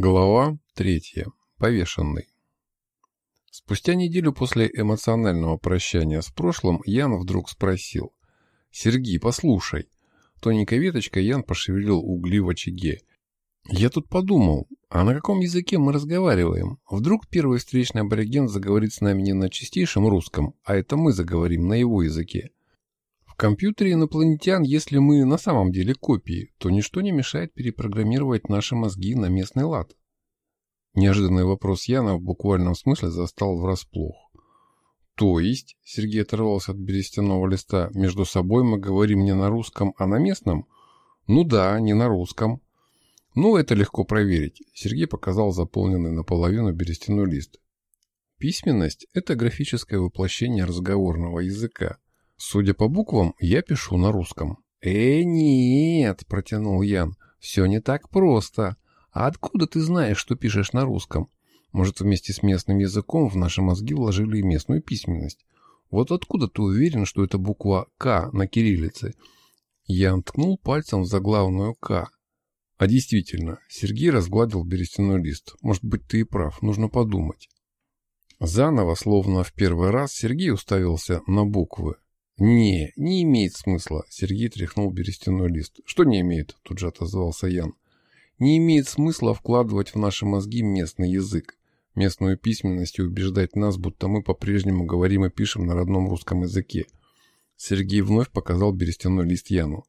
Глава третья. Повешенный. Спустя неделю после эмоционального прощания с прошлым Ян вдруг спросил. «Сергей, послушай». Тоненькой веточкой Ян пошевелил угли в очаге. «Я тут подумал, а на каком языке мы разговариваем? Вдруг первый встречный абориген заговорит с нами не на чистейшем русском, а это мы заговорим на его языке. Компьютере инопланетян, если мы на самом деле копии, то ничто не мешает перепрограммировать наши мозги на местный лад. Неожиданный вопрос Яна в буквальном смысле застал врасплох. То есть, Сергей оторвался от берестяного листа, между собой мы говорим не на русском, а на местном? Ну да, не на русском. Ну, это легко проверить. Сергей показал заполненный наполовину берестяной лист. Письменность – это графическое воплощение разговорного языка. Судя по буквам, я пишу на русском. «Э, нет», – протянул Ян, – «все не так просто. А откуда ты знаешь, что пишешь на русском? Может, вместе с местным языком в наши мозги вложили и местную письменность? Вот откуда ты уверен, что это буква «К» на кириллице?» Ян ткнул пальцем в заглавную «К». А действительно, Сергей разгладил берестяной лист. Может быть, ты и прав, нужно подумать. Заново, словно в первый раз, Сергей уставился на буквы. «Не, не имеет смысла», — Сергей тряхнул берестяной лист. «Что не имеет?» — тут же отозвался Ян. «Не имеет смысла вкладывать в наши мозги местный язык, местную письменность и убеждать нас, будто мы по-прежнему говорим и пишем на родном русском языке». Сергей вновь показал берестяной лист Яну.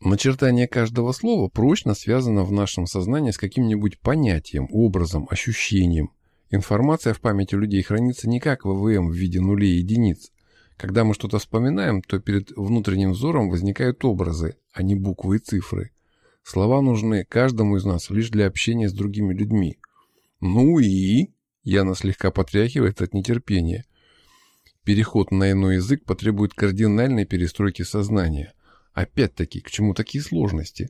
Начертание каждого слова прочно связано в нашем сознании с каким-нибудь понятием, образом, ощущением. Информация в памяти людей хранится не как ВВМ в виде нулей и единиц, когда мы что-то вспоминаем, то перед внутренним взором возникают образы, а не буквы и цифры. Слова нужны каждому из нас лишь для общения с другими людьми. Ну и... Яна слегка потряхивает от нетерпения. Переход на иной язык потребует кардинальной перестройки сознания. Опять-таки, к чему такие сложности?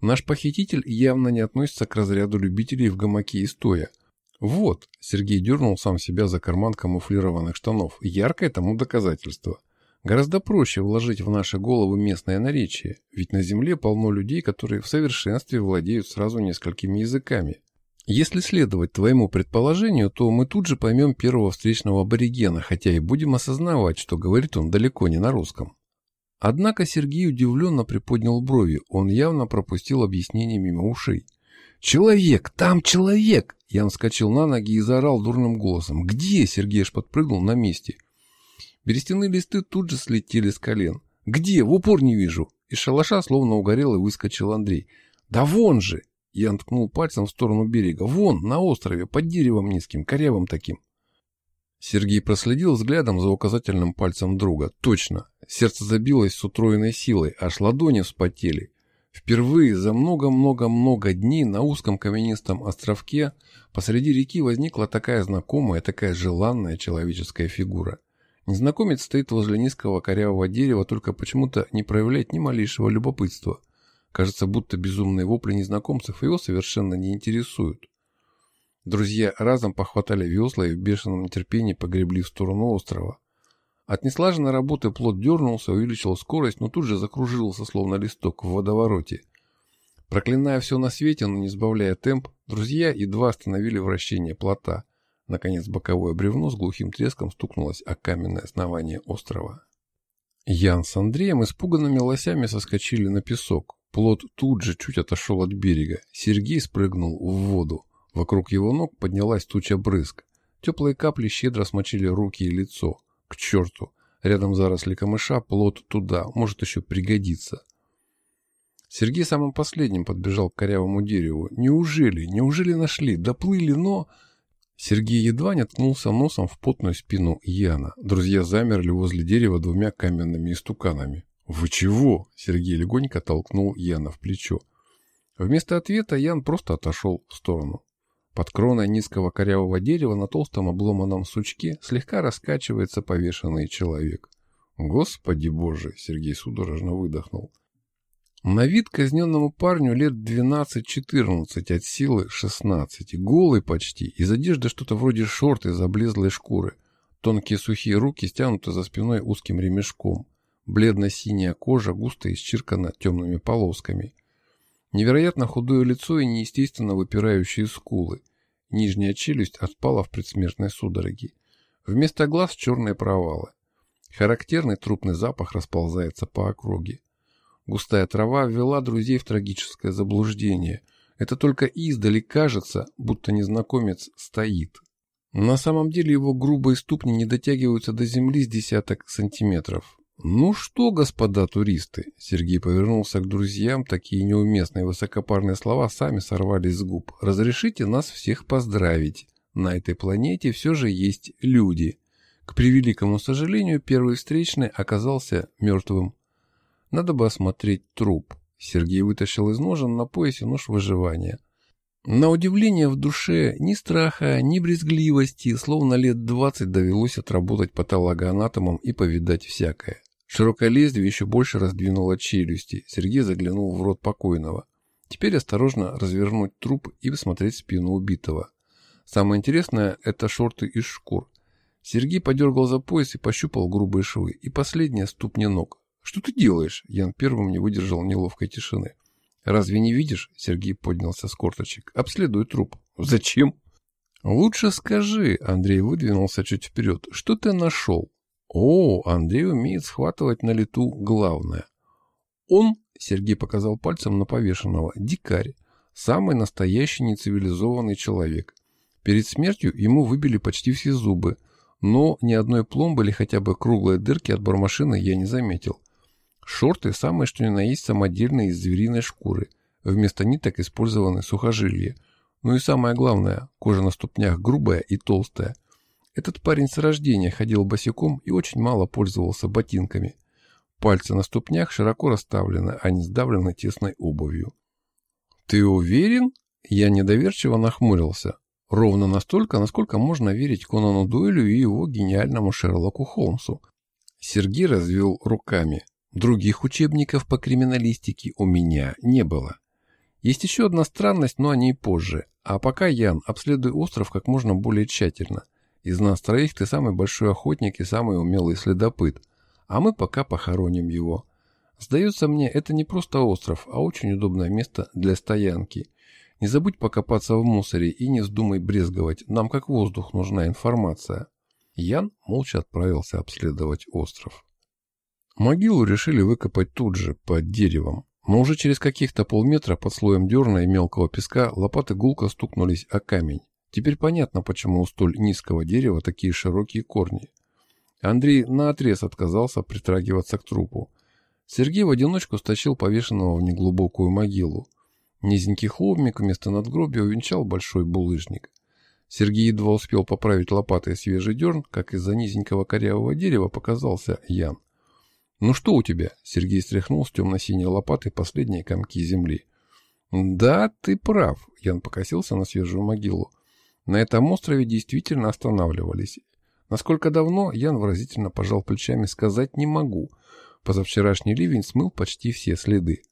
Наш похититель явно не относится к разряду любителей в гамаке и стоя – вот, Сергей дернул сам себя за карман камуфлированных штанов. Яркое тому доказательство. Гораздо проще вложить в наши головы местное наречие, ведь на Земле полно людей, которые в совершенстве владеют сразу несколькими языками. Если следовать твоему предположению, то мы тут же поймем первого встречного аборигена, хотя и будем осознавать, что говорит он далеко не на русском. Однако Сергей удивленно приподнял брови, он явно пропустил объяснение мимо ушей. «Человек! Там человек!» Ян вскочил на ноги и заорал дурным голосом. «Где?» Сергей аж подпрыгнул на месте. Берестяные листы тут же слетели с колен. «Где? В упор не вижу!» Из шалаша словно угорел и выскочил Андрей. «Да вон же!» Ян ткнул пальцем в сторону берега. «Вон, на острове, под деревом низким, корявым таким». Сергей проследил взглядом за указательным пальцем друга. Точно. Сердце забилось с утроенной силой, аж ладони вспотели. Впервые за много-много-много дней на узком каменистом островке посреди реки возникла такая знакомая, такая желанная человеческая фигура. Незнакомец стоит возле низкого корявого дерева, только почему-то не проявляет ни малейшего любопытства. Кажется, будто безумные вопли незнакомцев его совершенно не интересуют. Друзья разом похватали весла и в бешеном нетерпении погребли в сторону острова. От неслаженной работы плод дернулся, увеличил скорость, но тут же закружился, словно листок в водовороте. Проклиная все на свете, но не сбавляя темп, друзья едва остановили вращение плота. Наконец боковое бревно с глухим треском стукнулось о каменное основание острова. Ян с Андреем испуганными лосями соскочили на песок. Плот тут же чуть отошел от берега. Сергей спрыгнул в воду. Вокруг его ног поднялась туча брызг. Теплые капли щедро смочили руки и лицо. К черту. Рядом заросли камыша, плод туда, может еще пригодится. Сергей самым последним подбежал к корявому дереву. Неужели, неужели нашли? Доплыли, но... Сергей едва не ткнулся носом в потную спину Яна. Друзья замерли возле дерева двумя каменными истуканами. «Вы чего?» — Сергей легонько толкнул Яна в плечо. Вместо ответа Ян просто отошел в сторону. Под кроной низкого корявого дерева на толстом обломанном сучке слегка раскачивается повешенный человек. «Господи боже!» — Сергей судорожно выдохнул. На вид казненному парню лет 12-14, от силы 16, голый почти, из одежды что-то вроде шорт из облезлой шкуры. Тонкие сухие руки стянуты за спиной узким ремешком. Бледно-синяя кожа густо исчеркана темными полосками. Невероятно худое лицо и неестественно выпирающие скулы. Нижняя челюсть отпала в предсмертной судороге. Вместо глаз черные провалы. Характерный трупный запах расползается по округе. Густая трава ввела друзей в трагическое заблуждение. Это только издали кажется, будто незнакомец стоит. На самом деле его грубые ступни не дотягиваются до земли с десяток сантиметров. «Ну что, господа туристы?» Сергей повернулся к друзьям, такие неуместные высокопарные слова сами сорвались с губ. «Разрешите нас всех поздравить. На этой планете все же есть люди». К превеликому сожалению, первый встречный оказался мертвым. Надо бы осмотреть труп. Сергей вытащил из ножен на поясе нож выживания. На удивление в душе ни страха, ни брезгливости, словно лет двадцать довелось отработать патологоанатомом и повидать всякое. Широкое лезвие еще больше раздвинуло челюсти. Сергей заглянул в рот покойного. Теперь осторожно развернуть труп и посмотреть спину убитого. Самое интересное – это шорты из шкур. Сергей подергал за пояс и пощупал грубые швы. И последняя ступня ног. «Что ты делаешь?» Ян первым не выдержал неловкой тишины. «Разве не видишь?» Сергей поднялся с корточек. «Обследуй труп». «Зачем?» «Лучше скажи», — Андрей выдвинулся чуть вперед. «Что ты нашел?» О, Андрей умеет схватывать на лету главное. Он, Сергей показал пальцем на повешенного, дикарь, самый настоящий нецивилизованный человек. Перед смертью ему выбили почти все зубы, но ни одной пломбы или хотя бы круглой дырки от бормашины я не заметил. Шорты самые что ни на есть самодельные из звериной шкуры, вместо ниток использованы сухожилия. Ну и самое главное, кожа на ступнях грубая и толстая – этот парень с рождения ходил босиком и очень мало пользовался ботинками. Пальцы на ступнях широко расставлены, а не сдавлены тесной обувью. «Ты уверен?» Я недоверчиво нахмурился. Ровно настолько, насколько можно верить Конану Дойлю и его гениальному Шерлоку Холмсу. Сергей развел руками. Других учебников по криминалистике у меня не было. Есть еще одна странность, но о ней позже. А пока, Ян, обследуй остров как можно более тщательно. Из нас троих ты самый большой охотник и самый умелый следопыт, а мы пока похороним его. Сдается мне, это не просто остров, а очень удобное место для стоянки. Не забудь покопаться в мусоре и не вздумай брезговать, нам как воздух нужна информация. Ян молча отправился обследовать остров. Могилу решили выкопать тут же, под деревом. Но уже через каких-то полметра под слоем дерна и мелкого песка лопаты гулко стукнулись о камень. Теперь понятно, почему у столь низкого дерева такие широкие корни. Андрей наотрез отказался притрагиваться к трупу. Сергей в одиночку стащил повешенного в неглубокую могилу. Низенький холмик вместо надгробия увенчал большой булыжник. Сергей едва успел поправить лопатой свежий дерн, как из-за низенького корявого дерева показался Ян. «Ну что у тебя?» — Сергей стряхнул с темно-синей лопатой последние комки земли. «Да, ты прав», — Ян покосился на свежую могилу. На этом острове действительно останавливались. Насколько давно, Ян выразительно пожал плечами, сказать не могу. Позавчерашний ливень смыл почти все следы.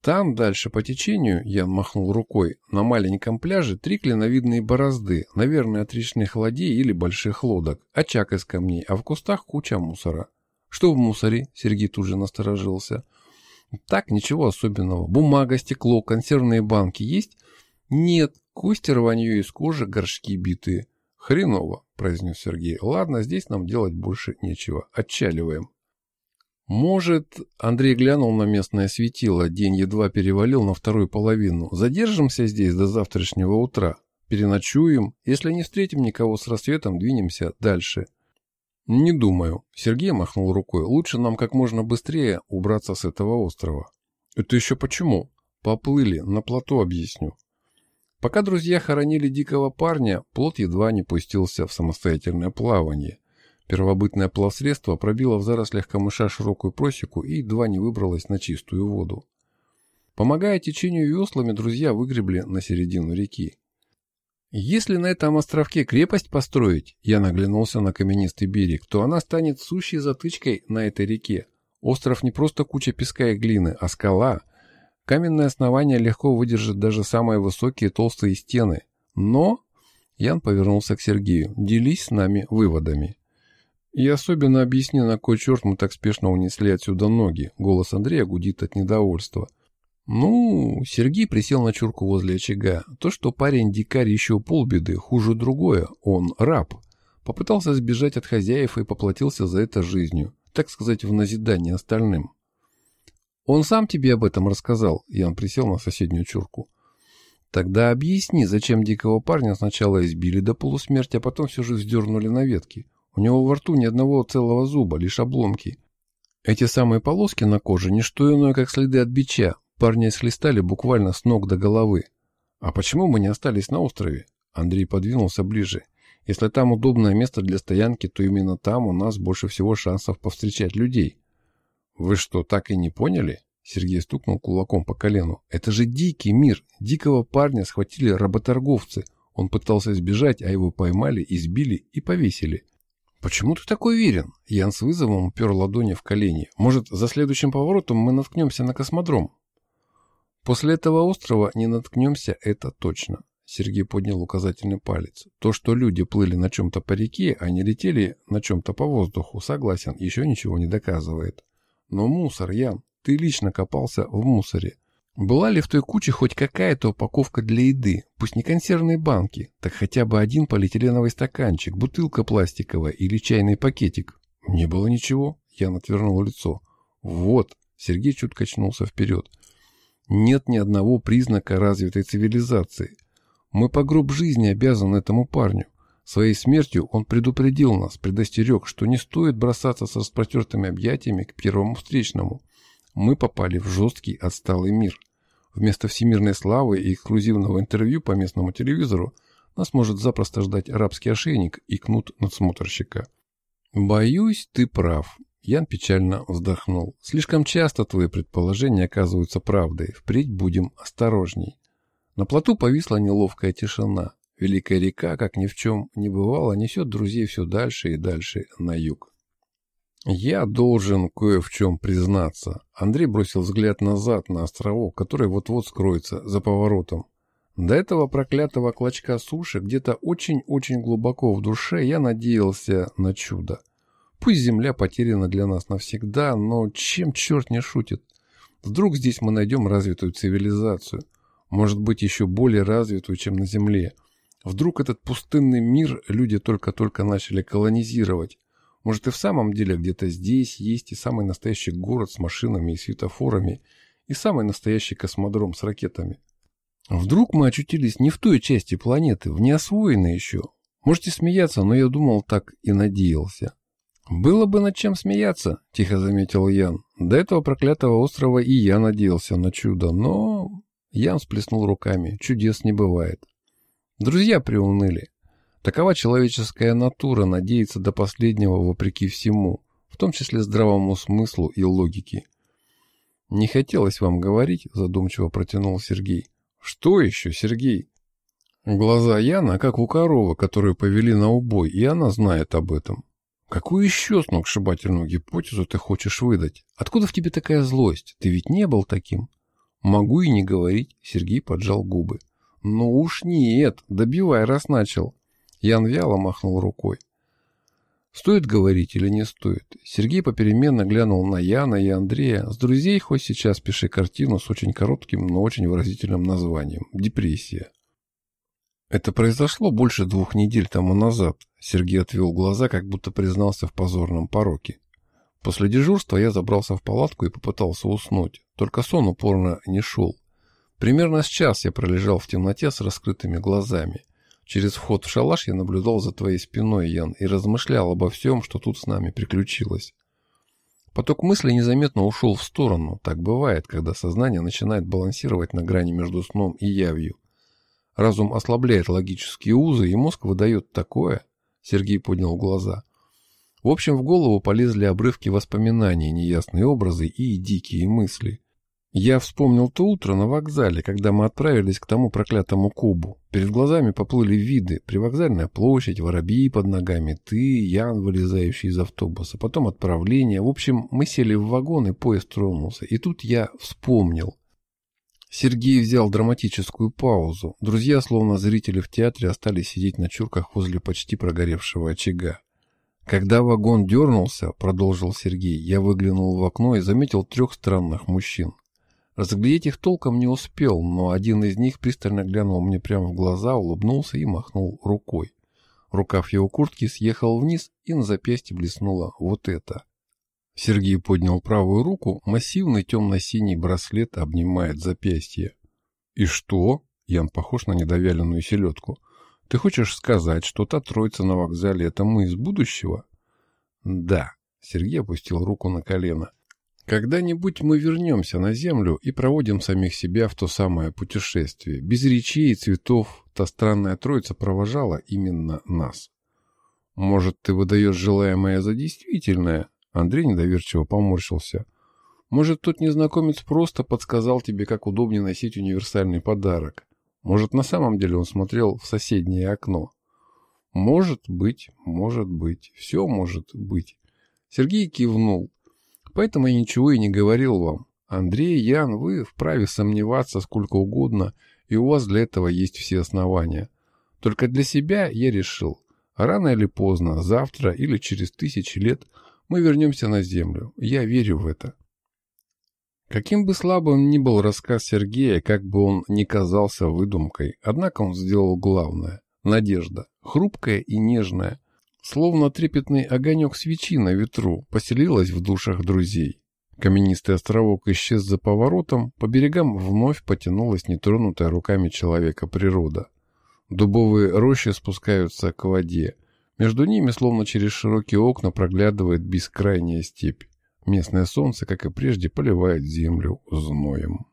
Там, дальше по течению, Ян махнул рукой, на маленьком пляже три клиновидные борозды, наверное, от речных ладей или больших лодок, очаг из камней, а в кустах куча мусора. Что в мусоре? Сергей тут же насторожился. Так, ничего особенного. Бумага, стекло, консервные банки есть? Нет. Кости рванью из кожи, горшки битые. Хреново, произнес Сергей. Ладно, здесь нам делать больше нечего. Отчаливаем. Может, Андрей глянул на местное светило, день едва перевалил на вторую половину. Задержимся здесь до завтрашнего утра. Переночуем. Если не встретим никого с рассветом, двинемся дальше. Не думаю. Сергей махнул рукой. Лучше нам как можно быстрее убраться с этого острова. Это еще почему? Поплыли, на плато объясню. Пока друзья хоронили дикого парня, плот едва не пустился в самостоятельное плавание. Первобытное плавсредство пробило в зарослях камыша широкую просеку и едва не выбралось на чистую воду. Помогая течению веслами, друзья выгребли на середину реки. Если на этом островке крепость построить, я наглянулся на каменистый берег, то она станет сущей затычкой на этой реке. Остров не просто куча песка и глины, а скала, Каменное основание легко выдержит даже самые высокие толстые стены. Но... Ян повернулся к Сергею. Делись с нами выводами. И особенно объясни, на кой черт мы так спешно унесли отсюда ноги. Голос Андрея гудит от недовольства. Ну, Сергей присел на чурку возле очага. То, что парень дикарь еще полбеды, хуже другое. Он раб. Попытался сбежать от хозяев и поплатился за это жизнью. Так сказать, в назидание остальным. Он сам тебе об этом рассказал. Ян присел на соседнюю чурку. Тогда объясни, зачем дикого парня сначала избили до полусмерти, а потом все же вздернули на ветки. У него во рту ни одного целого зуба, лишь обломки. Эти самые полоски на коже – не что иное, как следы от бича. Парня исхлестали буквально с ног до головы. А почему мы не остались на острове? Андрей подвинулся ближе. Если там удобное место для стоянки, то именно там у нас больше всего шансов повстречать людей. Вы что, так и не поняли? Сергей стукнул кулаком по колену. Это же дикий мир. Дикого парня схватили работорговцы. Он пытался сбежать, а его поймали, избили и повесили. «Почему ты такой уверен?» Ян с вызовом упер ладони в колени. «Может, за следующим поворотом мы наткнемся на космодром?» «После этого острова не наткнемся, это точно». Сергей поднял указательный палец. То, что люди плыли на чем-то по реке, а не летели на чем-то по воздуху, согласен, еще ничего не доказывает. Но мусор, Ян, ты лично копался в мусоре. Была ли в той куче хоть какая-то упаковка для еды, пусть не консервные банки, так хотя бы один полиэтиленовый стаканчик, бутылка пластиковая или чайный пакетик? Не было ничего, Ян отвернул лицо. Вот, Сергей чуть качнулся вперед. Нет ни одного признака развитой цивилизации. Мы по гроб жизни обязаны этому парню. Своей смертью он предупредил нас, предостерег, что не стоит бросаться со распротертыми объятиями к первому встречному – мы попали в жесткий отсталый мир. Вместо всемирной славы и эксклюзивного интервью по местному телевизору нас может запросто ждать арабский ошейник и кнут надсмотрщика. «Боюсь, ты прав», — Ян печально вздохнул. «Слишком часто твои предположения оказываются правдой. Впредь будем осторожней». На плоту повисла неловкая тишина. Великая река, как ни в чем не бывало, несет друзей все дальше и дальше на юг. «Я должен кое в чем признаться». Андрей бросил взгляд назад на островок, который вот-вот скроется за поворотом. До этого проклятого клочка суши где-то очень-очень глубоко в душе я надеялся на чудо. Пусть земля потеряна для нас навсегда, но чем черт не шутит? Вдруг здесь мы найдем развитую цивилизацию, может быть еще более развитую, чем на земле. Вдруг этот пустынный мир люди только-только начали колонизировать, может и в самом деле где-то здесь есть и самый настоящий город с машинами и светофорами, и самый настоящий космодром с ракетами. Вдруг мы очутились не в той части планеты, в неосвоенной еще. Можете смеяться, но я думал так и надеялся. «Было бы над чем смеяться», — тихо заметил Ян. «До этого проклятого острова и я надеялся на чудо, но...» Ян сплеснул руками. «Чудес не бывает». Друзья приуныли. Такова человеческая натура надеяться до последнего вопреки всему, в том числе здравому смыслу и логике. «Не хотелось вам говорить», — задумчиво протянул Сергей. «Что еще, Сергей?» Глаза Яна, как у коровы, которую повели на убой, и она знает об этом. Какую еще сногсшибательную гипотезу ты хочешь выдать? Откуда в тебе такая злость? Ты ведь не был таким. Могу и не говорить, Сергей поджал губы. Ну уж нет, добивай, раз начал. Ян вяло махнул рукой. Стоит говорить или не стоит? Сергей попеременно глянул на Яна и Андрея. С друзей хоть сейчас пиши картину с очень коротким, но очень выразительным названием «Депрессия». Это произошло больше двух недель тому назад. Сергей отвел глаза, как будто признался в позорном пороке. После дежурства я забрался в палатку и попытался уснуть. Только сон упорно не шел. Примерно с час я пролежал в темноте с раскрытыми глазами. Через вход в шалаш я наблюдал за твоей спиной, Ян, и размышлял обо всем, что тут с нами приключилось. Поток мыслей незаметно ушел в сторону. Так бывает, когда сознание начинает балансировать на грани между сном и явью. Разум ослабляет логические узы, и мозг выдает такое. Сергей поднял глаза. В общем, в голову полезли обрывки воспоминаний, неясные образы и дикие мысли. Я вспомнил то утро на вокзале, когда мы отправились к тому проклятому кубу. Перед глазами поплыли виды. Привокзальная площадь, воробьи под ногами, ты, Ян, вылезающий из автобуса. Потом отправление. В общем, мы сели в вагон, и поезд тронулся. И тут я вспомнил. Сергей взял драматическую паузу. Друзья, словно зрители в театре, остались сидеть на чурках возле почти прогоревшего очага. Когда вагон дернулся, продолжил Сергей, я выглянул в окно и заметил трех странных мужчин. Разглядеть их толком не успел, но один из них пристально глянул мне прямо в глаза, улыбнулся и махнул рукой. Рукав его куртки съехал вниз, и на запястье блеснуло вот это. Сергей поднял правую руку, массивный темно-синий браслет обнимает запястье. «И что?» — Ян похож на недовяленную селедку. «Ты хочешь сказать, что та троица на вокзале — это мы из будущего?» «Да», — Сергей опустил руку на колено. Когда-нибудь мы вернемся на Землю и проводим самих себя в то самое путешествие. Без речей и цветов та странная троица провожала именно нас. Может, ты выдаешь желаемое за действительное? Андрей недоверчиво поморщился. Может, тот незнакомец просто подсказал тебе, как удобнее носить универсальный подарок. Может, на самом деле он смотрел в соседнее окно. Может быть, может быть, все может быть. Сергей кивнул. Поэтому я ничего и не говорил вам. Андрей, Ян, вы вправе сомневаться сколько угодно, и у вас для этого есть все основания. Только для себя я решил, рано или поздно, завтра или через тысячи лет мы вернемся на Землю. Я верю в это. Каким бы слабым ни был рассказ Сергея, как бы он ни казался выдумкой, однако он сделал главное – надежда, хрупкая и нежная, Словно трепетный огонек свечи на ветру поселилась в душах друзей. Каменистый островок исчез за поворотом, по берегам вновь потянулась нетронутая руками человека природа. Дубовые рощи спускаются к воде. Между ними, словно через широкие окна, проглядывает бескрайняя степь. Местное солнце, как и прежде, поливает землю зноем.